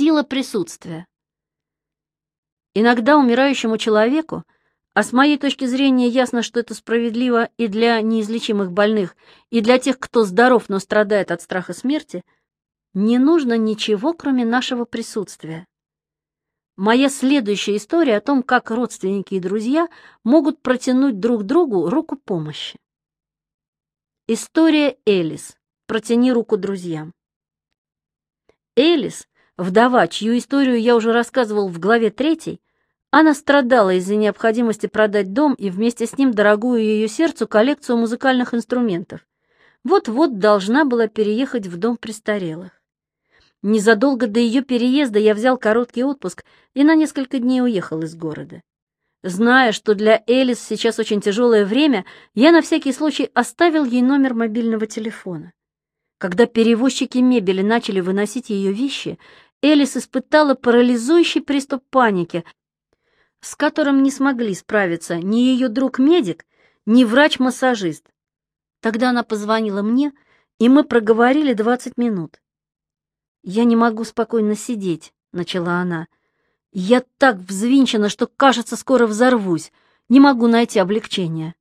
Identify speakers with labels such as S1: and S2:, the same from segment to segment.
S1: сила присутствия. Иногда умирающему человеку, а с моей точки зрения ясно, что это справедливо и для неизлечимых больных, и для тех, кто здоров, но страдает от страха смерти, не нужно ничего, кроме нашего присутствия. Моя следующая история о том, как родственники и друзья могут протянуть друг другу руку помощи. История Элис. Протяни руку друзьям. Элис, вдова, чью историю я уже рассказывал в главе третьей, она страдала из-за необходимости продать дом и вместе с ним дорогую ее сердцу коллекцию музыкальных инструментов. Вот-вот должна была переехать в дом престарелых. Незадолго до ее переезда я взял короткий отпуск и на несколько дней уехал из города. Зная, что для Элис сейчас очень тяжелое время, я на всякий случай оставил ей номер мобильного телефона. Когда перевозчики мебели начали выносить ее вещи, Элис испытала парализующий приступ паники, с которым не смогли справиться ни ее друг-медик, ни врач-массажист. Тогда она позвонила мне, и мы проговорили 20 минут. «Я не могу спокойно сидеть», — начала она. Я так взвинчена, что, кажется, скоро взорвусь. Не могу найти облегчения.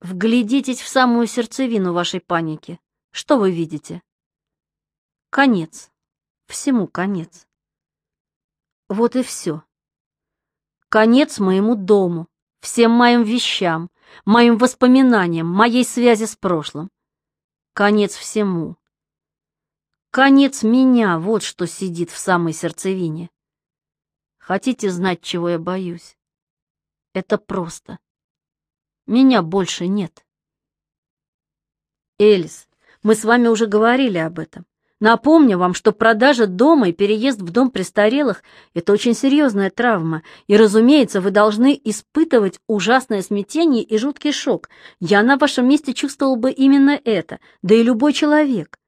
S1: Вглядитесь в самую сердцевину вашей паники. Что вы видите? Конец. Всему конец. Вот и все. Конец моему дому, всем моим вещам, моим воспоминаниям, моей связи с прошлым. Конец всему. Конец меня, вот что сидит в самой сердцевине. Хотите знать, чего я боюсь? Это просто. Меня больше нет. Элис, мы с вами уже говорили об этом. Напомню вам, что продажа дома и переезд в дом престарелых – это очень серьезная травма, и, разумеется, вы должны испытывать ужасное смятение и жуткий шок. Я на вашем месте чувствовал бы именно это, да и любой человек.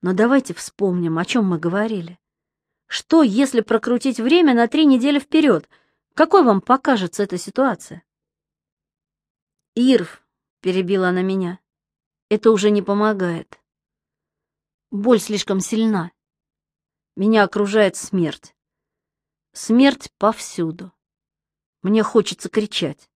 S1: Но давайте вспомним, о чем мы говорили. Что, если прокрутить время на три недели вперед? Какой вам покажется эта ситуация? Ирв, перебила она меня, это уже не помогает. Боль слишком сильна. Меня окружает смерть. Смерть повсюду. Мне хочется кричать.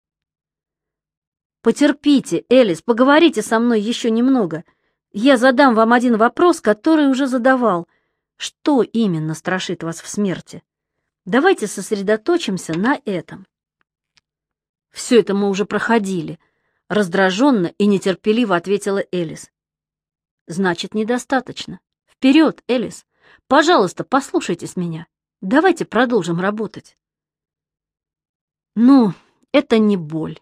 S1: Потерпите, Элис, поговорите со мной еще немного. Я задам вам один вопрос, который уже задавал — что именно страшит вас в смерти? Давайте сосредоточимся на этом. Все это мы уже проходили, раздраженно и нетерпеливо ответила Элис. Значит, недостаточно. Вперед, Элис. Пожалуйста, послушайтесь меня. Давайте продолжим работать. Ну, это не боль.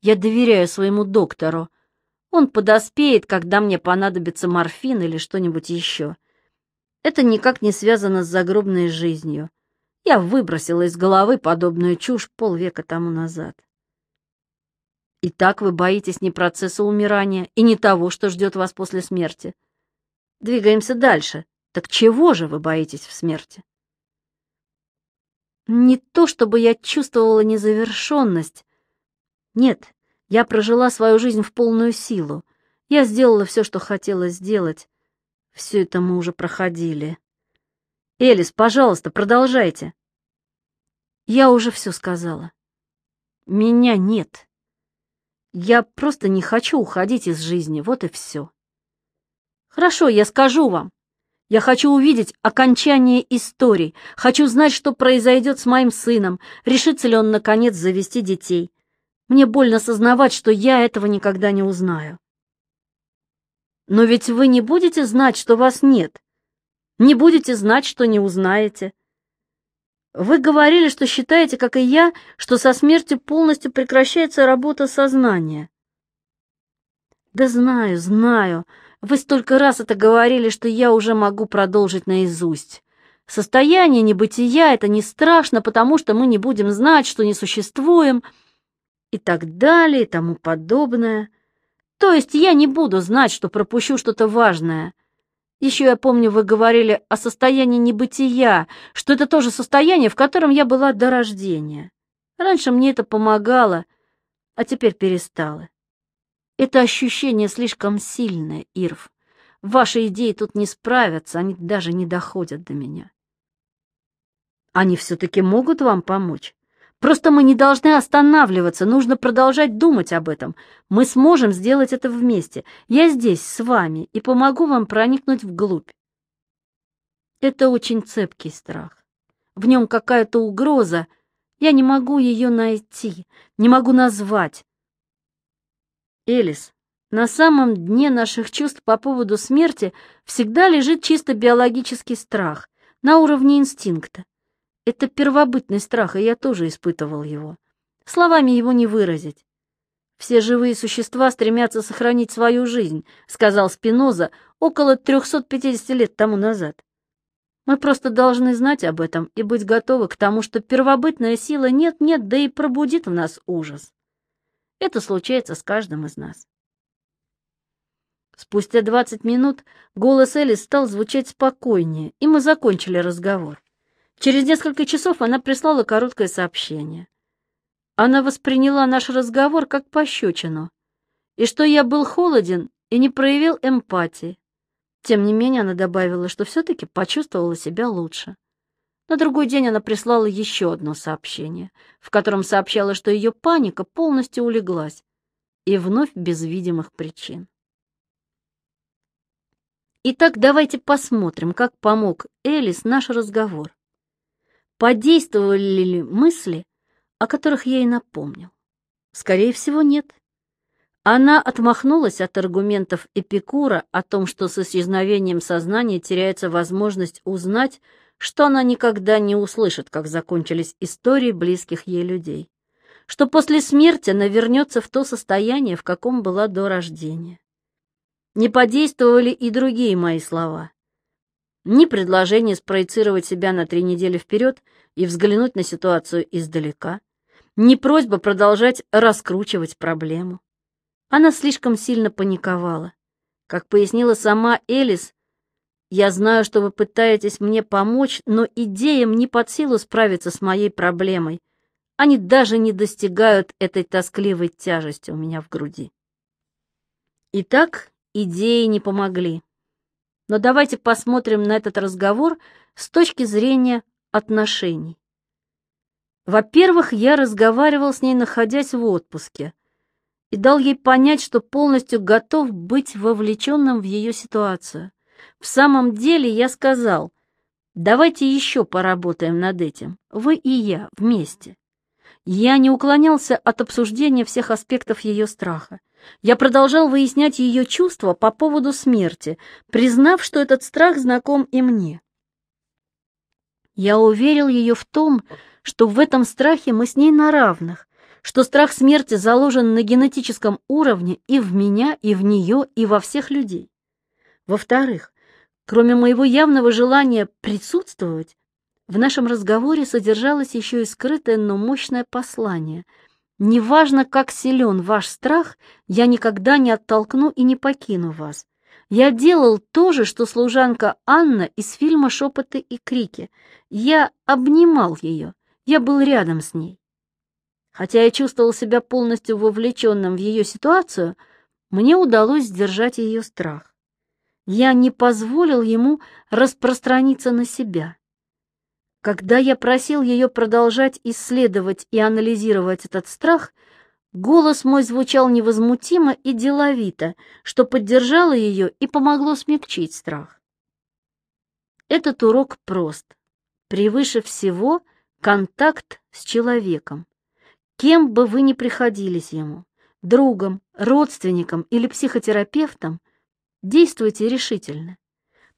S1: Я доверяю своему доктору. Он подоспеет, когда мне понадобится морфин или что-нибудь еще. Это никак не связано с загробной жизнью. Я выбросила из головы подобную чушь полвека тому назад. Итак, вы боитесь не процесса умирания и не того, что ждет вас после смерти. Двигаемся дальше. Так чего же вы боитесь в смерти? Не то, чтобы я чувствовала незавершенность. Нет, я прожила свою жизнь в полную силу. Я сделала все, что хотела сделать. Все это мы уже проходили. Элис, пожалуйста, продолжайте. Я уже все сказала. Меня нет. Я просто не хочу уходить из жизни, вот и все. Хорошо, я скажу вам. Я хочу увидеть окончание истории, хочу знать, что произойдет с моим сыном, решится ли он, наконец, завести детей. Мне больно сознавать, что я этого никогда не узнаю. Но ведь вы не будете знать, что вас нет. Не будете знать, что не узнаете. Вы говорили, что считаете, как и я, что со смертью полностью прекращается работа сознания. Да знаю, знаю. Вы столько раз это говорили, что я уже могу продолжить наизусть. Состояние небытия — это не страшно, потому что мы не будем знать, что не существуем, и так далее, и тому подобное. То есть я не буду знать, что пропущу что-то важное. Еще я помню, вы говорили о состоянии небытия, что это тоже состояние, в котором я была до рождения. Раньше мне это помогало, а теперь перестало. Это ощущение слишком сильное, Ирв. Ваши идеи тут не справятся, они даже не доходят до меня. Они все-таки могут вам помочь. Просто мы не должны останавливаться, нужно продолжать думать об этом. Мы сможем сделать это вместе. Я здесь, с вами, и помогу вам проникнуть вглубь. Это очень цепкий страх. В нем какая-то угроза. Я не могу ее найти, не могу назвать. Элис, на самом дне наших чувств по поводу смерти всегда лежит чисто биологический страх, на уровне инстинкта. Это первобытный страх, и я тоже испытывал его. Словами его не выразить. «Все живые существа стремятся сохранить свою жизнь», — сказал Спиноза около 350 лет тому назад. Мы просто должны знать об этом и быть готовы к тому, что первобытная сила нет-нет, да и пробудит в нас ужас. Это случается с каждым из нас. Спустя двадцать минут голос Элис стал звучать спокойнее, и мы закончили разговор. Через несколько часов она прислала короткое сообщение. Она восприняла наш разговор как пощечину, и что я был холоден и не проявил эмпатии. Тем не менее, она добавила, что все-таки почувствовала себя лучше. На другой день она прислала еще одно сообщение, в котором сообщала, что ее паника полностью улеглась, и вновь без видимых причин. Итак, давайте посмотрим, как помог Элис наш разговор. Подействовали ли мысли, о которых я и напомнил? Скорее всего, нет. Она отмахнулась от аргументов Эпикура о том, что с исчезновением сознания теряется возможность узнать, что она никогда не услышит, как закончились истории близких ей людей, что после смерти она вернется в то состояние, в каком была до рождения. Не подействовали и другие мои слова ни предложение спроецировать себя на три недели вперед и взглянуть на ситуацию издалека, ни просьба продолжать раскручивать проблему. Она слишком сильно паниковала. Как пояснила сама Элис, «Я знаю, что вы пытаетесь мне помочь, но идеям не под силу справиться с моей проблемой. Они даже не достигают этой тоскливой тяжести у меня в груди». Итак, идеи не помогли. Но давайте посмотрим на этот разговор с точки зрения отношений. Во-первых, я разговаривал с ней, находясь в отпуске, и дал ей понять, что полностью готов быть вовлеченным в ее ситуацию. В самом деле я сказал, давайте еще поработаем над этим, вы и я вместе. Я не уклонялся от обсуждения всех аспектов ее страха. Я продолжал выяснять ее чувства по поводу смерти, признав, что этот страх знаком и мне. Я уверил ее в том, что в этом страхе мы с ней на равных, что страх смерти заложен на генетическом уровне и в меня, и в нее, и во всех людей. Во-вторых, кроме моего явного желания присутствовать, в нашем разговоре содержалось еще и скрытое, но мощное послание — Неважно, как силен ваш страх, я никогда не оттолкну и не покину вас. Я делал то же, что служанка Анна из фильма «Шепоты и крики». Я обнимал ее, я был рядом с ней. Хотя я чувствовал себя полностью вовлеченным в ее ситуацию, мне удалось сдержать ее страх. Я не позволил ему распространиться на себя. Когда я просил ее продолжать исследовать и анализировать этот страх, голос мой звучал невозмутимо и деловито, что поддержало ее и помогло смягчить страх. Этот урок прост. Превыше всего контакт с человеком. Кем бы вы ни приходились ему, другом, родственником или психотерапевтом, действуйте решительно.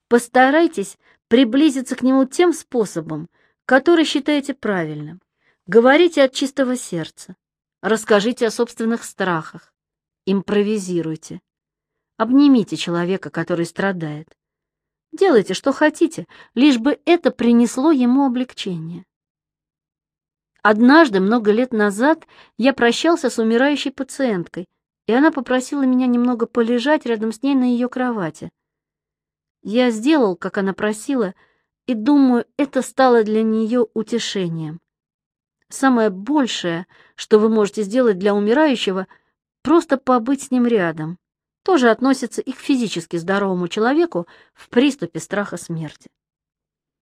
S1: Постарайтесь приблизиться к нему тем способом, который считаете правильным. Говорите от чистого сердца. Расскажите о собственных страхах. Импровизируйте. Обнимите человека, который страдает. Делайте, что хотите, лишь бы это принесло ему облегчение. Однажды, много лет назад, я прощался с умирающей пациенткой, и она попросила меня немного полежать рядом с ней на ее кровати. Я сделал, как она просила, и думаю, это стало для нее утешением. Самое большее, что вы можете сделать для умирающего, просто побыть с ним рядом. Тоже относится и к физически здоровому человеку в приступе страха смерти.